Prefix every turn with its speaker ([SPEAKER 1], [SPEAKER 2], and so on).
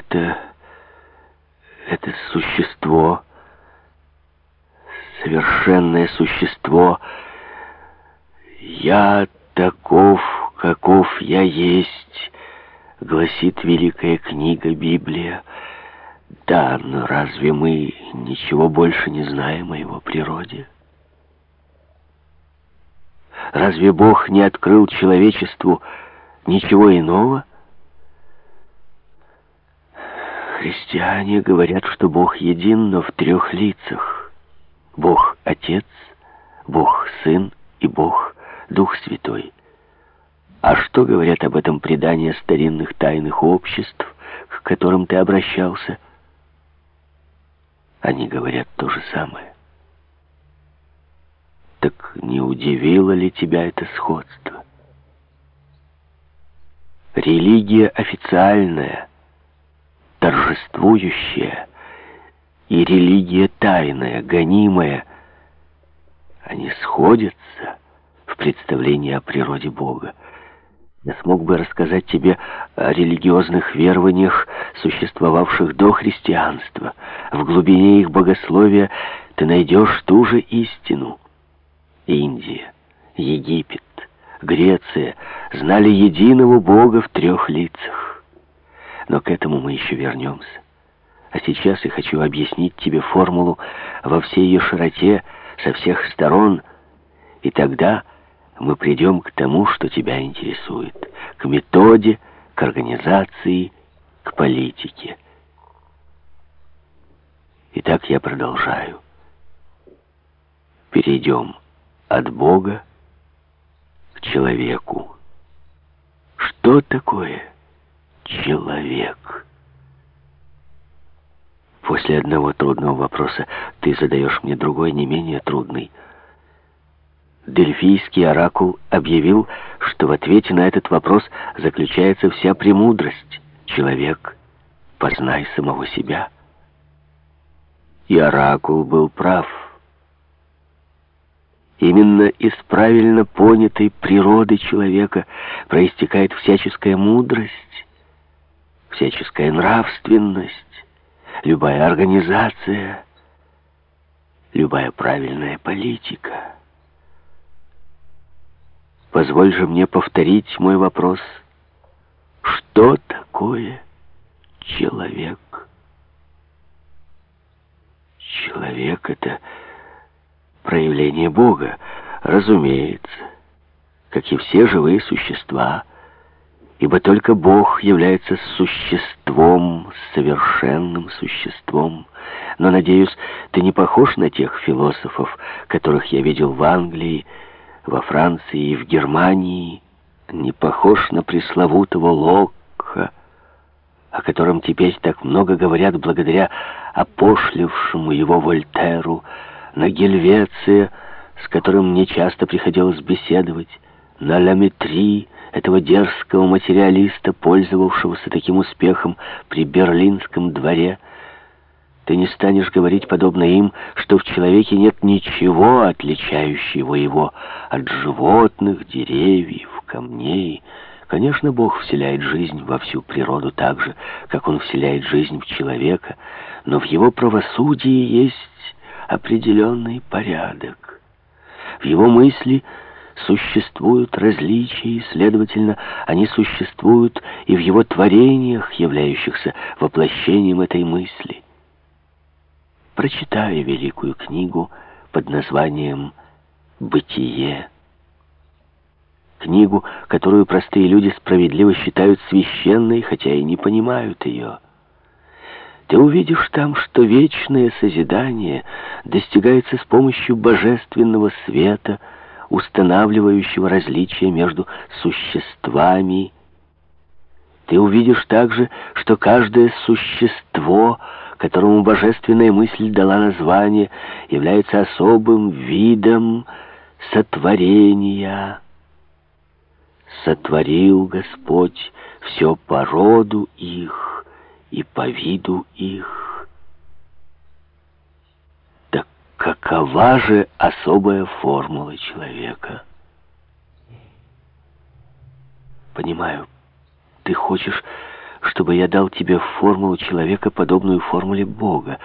[SPEAKER 1] Это... это существо, совершенное существо. Я таков, каков я есть, гласит великая книга Библия. Да, но разве мы ничего больше не знаем о его природе? Разве Бог не открыл человечеству ничего иного? Христиане говорят, что Бог един, но в трех лицах. Бог Отец, Бог Сын и Бог Дух Святой. А что говорят об этом предания старинных тайных обществ, к которым ты обращался? Они говорят то же самое. Так не удивило ли тебя это сходство? Религия официальная, торжествующая, и религия тайная, гонимая, они сходятся в представлении о природе Бога. Я смог бы рассказать тебе о религиозных верованиях, существовавших до христианства. В глубине их богословия ты найдешь ту же истину. Индия, Египет, Греция знали единого Бога в трех лицах. Но к этому мы еще вернемся. А сейчас я хочу объяснить тебе формулу во всей ее широте, со всех сторон, и тогда мы придем к тому, что тебя интересует, к методе, к организации, к политике. Итак, я продолжаю. Перейдем от Бога к человеку. Что такое человек? После одного трудного вопроса ты задаешь мне другой, не менее трудный – Дельфийский оракул объявил, что в ответе на этот вопрос заключается вся премудрость. Человек, познай самого себя. И оракул был прав. Именно из правильно понятой природы человека проистекает всяческая мудрость, всяческая нравственность, любая организация, любая правильная политика. Позволь же мне повторить мой вопрос. Что такое человек? Человек — это проявление Бога, разумеется, как и все живые существа, ибо только Бог является существом, совершенным существом. Но, надеюсь, ты не похож на тех философов, которых я видел в Англии, во Франции и в Германии не похож на пресловутого Локка, о котором теперь так много говорят благодаря опошлившему его Вольтеру, на Гельвеция, с которым мне часто приходилось беседовать, на Ламетри, этого дерзкого материалиста, пользовавшегося таким успехом при Берлинском дворе, ты не станешь говорить, подобно им, что в человеке нет ничего, отличающего его от животных, деревьев, камней. Конечно, Бог вселяет жизнь во всю природу так же, как Он вселяет жизнь в человека, но в Его правосудии есть определенный порядок. В Его мысли существуют различия, и, следовательно, они существуют и в Его творениях, являющихся воплощением этой мысли прочитая великую книгу под названием «Бытие». Книгу, которую простые люди справедливо считают священной, хотя и не понимают ее. Ты увидишь там, что вечное созидание достигается с помощью божественного света, устанавливающего различия между существами. Ты увидишь также, что каждое существо — которому божественная мысль дала название, является особым видом сотворения. Сотворил Господь все по роду их и по виду их. Так какова же особая формула человека? Понимаю, ты хочешь чтобы я дал тебе формулу человека, подобную формуле Бога.